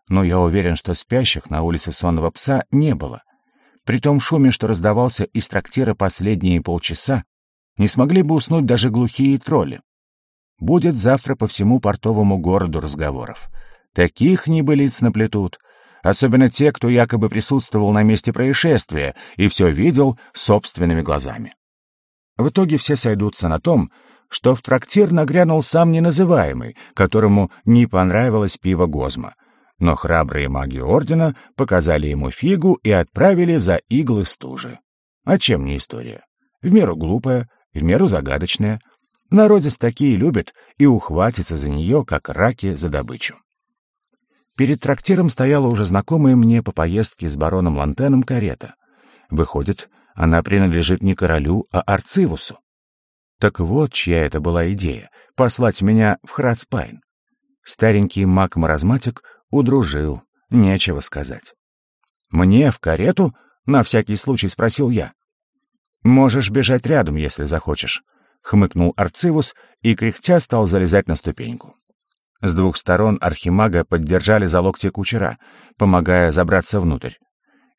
Но я уверен, что спящих на улице сонного пса не было. При том шуме, что раздавался из трактира последние полчаса, не смогли бы уснуть даже глухие тролли. Будет завтра по всему портовому городу разговоров. Таких небылиц наплетут, особенно те, кто якобы присутствовал на месте происшествия и все видел собственными глазами. В итоге все сойдутся на том, что в трактир нагрянул сам неназываемый, которому не понравилось пиво Гозма. Но храбрые маги Ордена показали ему фигу и отправили за иглы стужи. А чем не история? В меру глупая, в меру загадочная. Народец такие любят и ухватится за нее, как раки за добычу. Перед трактиром стояла уже знакомая мне по поездке с бароном Лантеном карета. Выходит, она принадлежит не королю, а Арцивусу. Так вот, чья это была идея — послать меня в Храцпайн. Старенький маг-маразматик удружил, нечего сказать. «Мне в карету?» — на всякий случай спросил я. «Можешь бежать рядом, если захочешь», — хмыкнул Арцивус и, кряхтя, стал залезать на ступеньку. С двух сторон архимага поддержали за локти кучера, помогая забраться внутрь.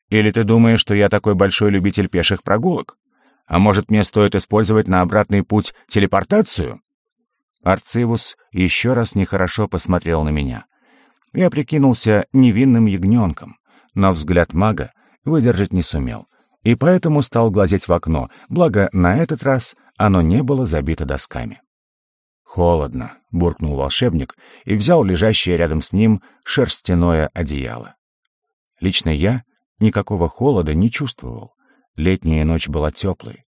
«Или ты думаешь, что я такой большой любитель пеших прогулок? А может, мне стоит использовать на обратный путь телепортацию?» Арцивус еще раз нехорошо посмотрел на меня. Я прикинулся невинным ягненком, но взгляд мага выдержать не сумел, и поэтому стал глазеть в окно, благо на этот раз оно не было забито досками. «Холодно», — буркнул волшебник и взял лежащее рядом с ним шерстяное одеяло. Лично я никакого холода не чувствовал. Летняя ночь была теплой.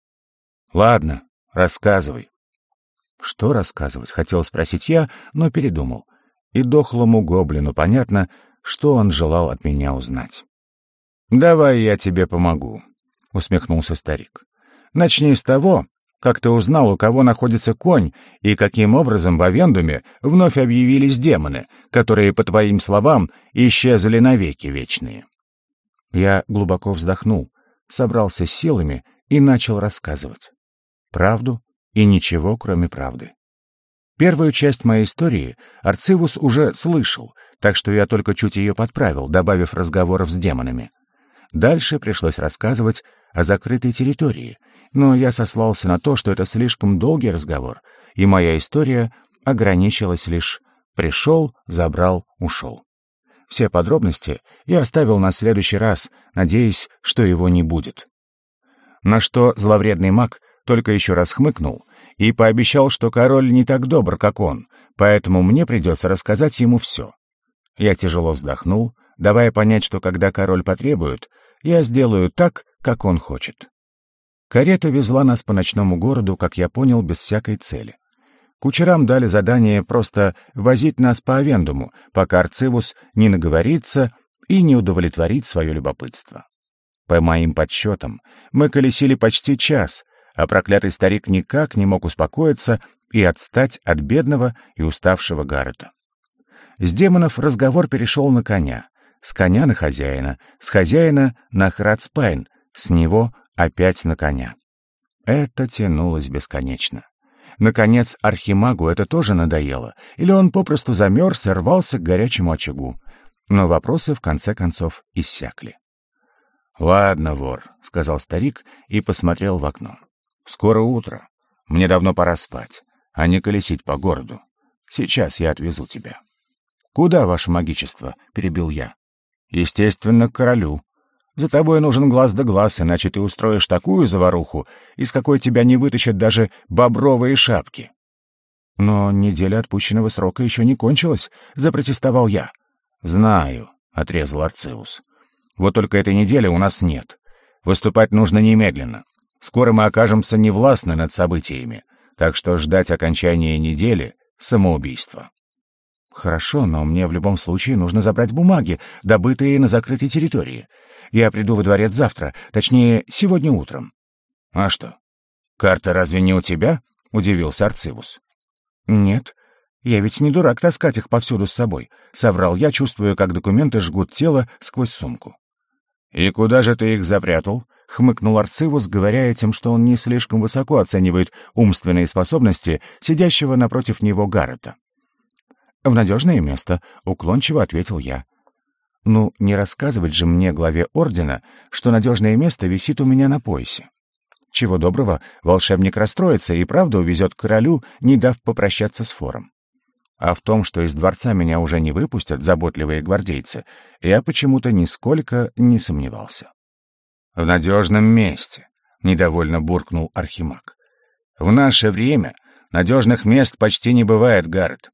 «Ладно, рассказывай». Что рассказывать, хотел спросить я, но передумал. И дохлому гоблину понятно, что он желал от меня узнать. «Давай я тебе помогу», — усмехнулся старик. «Начни с того, как ты узнал, у кого находится конь, и каким образом в Авендуме вновь объявились демоны, которые, по твоим словам, исчезли навеки вечные?» Я глубоко вздохнул, собрался силами и начал рассказывать. Правду и ничего, кроме правды. Первую часть моей истории Арцивус уже слышал, так что я только чуть ее подправил, добавив разговоров с демонами. Дальше пришлось рассказывать о закрытой территории, но я сослался на то, что это слишком долгий разговор, и моя история ограничилась лишь «пришел, забрал, ушел». Все подробности я оставил на следующий раз, надеясь, что его не будет. На что зловредный маг только еще раз хмыкнул и пообещал, что король не так добр, как он, поэтому мне придется рассказать ему все. Я тяжело вздохнул, давая понять, что когда король потребует, я сделаю так, как он хочет. Карета везла нас по ночному городу, как я понял, без всякой цели. Кучерам дали задание просто возить нас по Авендуму, пока Арцивус не наговорится и не удовлетворит свое любопытство. По моим подсчетам, мы колесили почти час, а проклятый старик никак не мог успокоиться и отстать от бедного и уставшего Гаррета. С демонов разговор перешел на коня, с коня на хозяина, с хозяина на Храдспайн, с него опять на коня. Это тянулось бесконечно. Наконец, архимагу это тоже надоело, или он попросту замерз и рвался к горячему очагу. Но вопросы, в конце концов, иссякли. «Ладно, вор», — сказал старик и посмотрел в окно. Скоро утро. Мне давно пора спать, а не колесить по городу. Сейчас я отвезу тебя. Куда, ваше магичество? перебил я. Естественно, к королю. За тобой нужен глаз да глаз, иначе ты устроишь такую заваруху, из какой тебя не вытащат даже бобровые шапки. Но неделя отпущенного срока еще не кончилась, запротестовал я. Знаю, отрезал Арцеус. Вот только этой недели у нас нет. Выступать нужно немедленно. Скоро мы окажемся невластны над событиями, так что ждать окончания недели — самоубийство. Хорошо, но мне в любом случае нужно забрать бумаги, добытые на закрытой территории. Я приду во дворец завтра, точнее, сегодня утром. А что? Карта разве не у тебя? — удивился Арцивус. Нет, я ведь не дурак таскать их повсюду с собой, — соврал я, чувствуя, как документы жгут тело сквозь сумку. И куда же ты их запрятал? — хмыкнул Арцивус, говоря этим, что он не слишком высоко оценивает умственные способности сидящего напротив него Гаррета. «В надежное место», — уклончиво ответил я. «Ну, не рассказывать же мне, главе Ордена, что надежное место висит у меня на поясе. Чего доброго, волшебник расстроится и правда увезет к королю, не дав попрощаться с фором. А в том, что из дворца меня уже не выпустят заботливые гвардейцы, я почему-то нисколько не сомневался. «В надежном месте», — недовольно буркнул Архимаг. «В наше время надежных мест почти не бывает, Гаррет.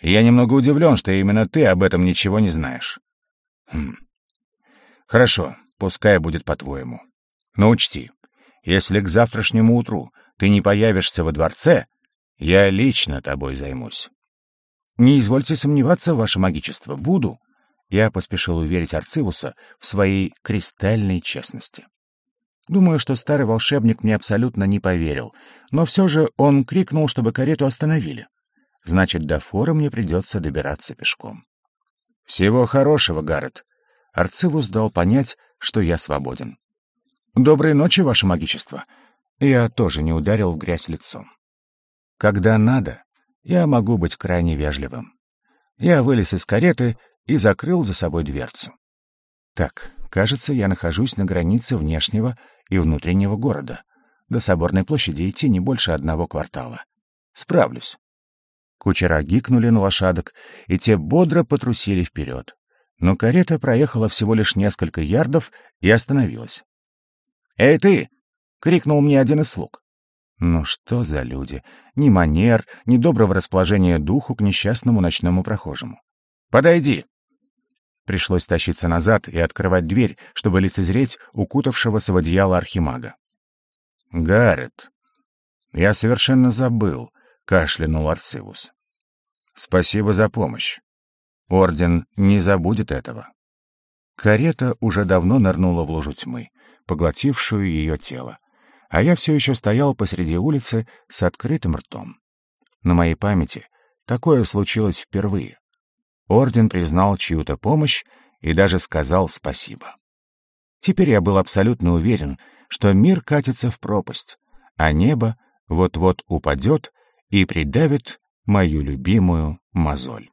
Я немного удивлен, что именно ты об этом ничего не знаешь». «Хм. Хорошо, пускай будет по-твоему. Но учти, если к завтрашнему утру ты не появишься во дворце, я лично тобой займусь». «Не извольте сомневаться, ваше магичество, буду», я поспешил уверить Арцивуса в своей кристальной честности. Думаю, что старый волшебник мне абсолютно не поверил, но все же он крикнул, чтобы карету остановили. Значит, до фора мне придется добираться пешком. «Всего хорошего, Гаррет!» Арцивус дал понять, что я свободен. «Доброй ночи, ваше магичество!» Я тоже не ударил в грязь лицом. Когда надо, я могу быть крайне вежливым. Я вылез из кареты и закрыл за собой дверцу. Так, кажется, я нахожусь на границе внешнего и внутреннего города. До Соборной площади идти не больше одного квартала. Справлюсь. Кучера гикнули на лошадок, и те бодро потрусили вперед. Но карета проехала всего лишь несколько ярдов и остановилась. «Эй, ты!» — крикнул мне один из слуг. Ну что за люди? Ни манер, ни доброго расположения духу к несчастному ночному прохожему. «Подойди!» Пришлось тащиться назад и открывать дверь, чтобы лицезреть укутавшегося в одеяло архимага. «Гаррет, я совершенно забыл», — кашлянул Арцивус. «Спасибо за помощь. Орден не забудет этого». Карета уже давно нырнула в лужу тьмы, поглотившую ее тело, а я все еще стоял посреди улицы с открытым ртом. На моей памяти такое случилось впервые. Орден признал чью-то помощь и даже сказал спасибо. Теперь я был абсолютно уверен, что мир катится в пропасть, а небо вот-вот упадет и придавит мою любимую мозоль.